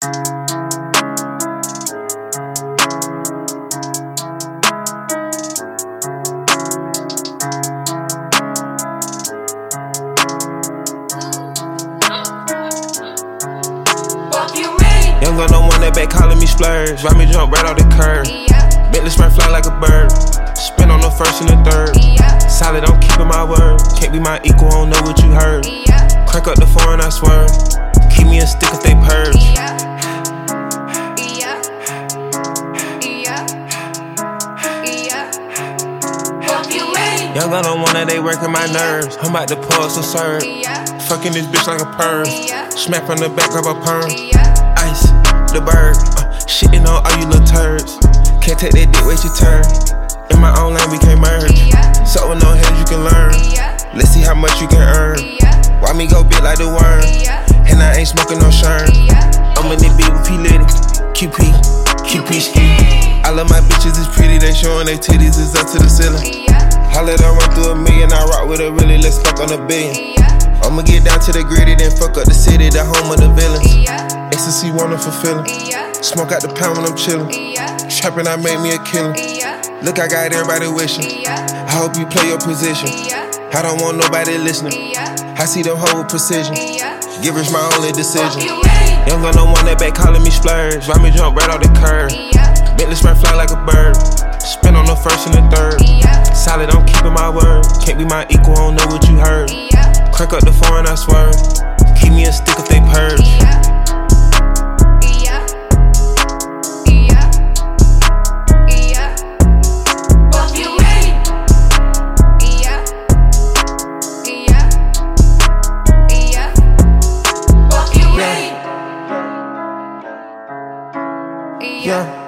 Young gun no one that back calling me splurge. Ride me jump right off the curb. Yeah. Bentley spray fly like a bird. Spin on the first and the third. Yeah. Solid, I'm keeping my word. Can't be my equal, I don't know what you heard. Yeah. Crack up the foreign, I swear. Gun don't wanna, they working my nerves. I'm about to pull some serve. Fucking this bitch like a perm. Smack on the back of a perm. Ice, the bird. Uh, shitting on all you little turds. Can't take that dick, wait your turn. In my own lane, we can't merge. So with no heads, you can learn. Let's see how much you can earn. Why me go big like the worm? And I ain't smoking no shern. I'm in the beat with P Litty. QP, QP ski. I love my bitches, it's pretty. They showing their titties, it's up to the ceiling. I run through a million, I rock with her really, let's fuck on a billion. Yeah. I'ma get down to the gritty, then fuck up the city, the home of the villains. Yeah. Ecstasy, wonderful feeling. Yeah. Smoke out the pound when I'm chillin'. Yeah. Trapping, I made me a killer. Yeah. Look, I got everybody wishing. Yeah. I hope you play your position. Yeah. I don't want nobody listening. Yeah. I see them hold precision. Yeah. Givers my only decision. Young gun, no one that back calling me splurge. Ride me jump right off the curb. Yeah. Bentley spread fly like a bird. Spin on the first and the third. Yeah. Solid, I'm my word. Can't be my equal, I don't know what you heard. Yeah. Crack up the foreign, I swear. Keep me a stick if they purge. Yeah. Yeah.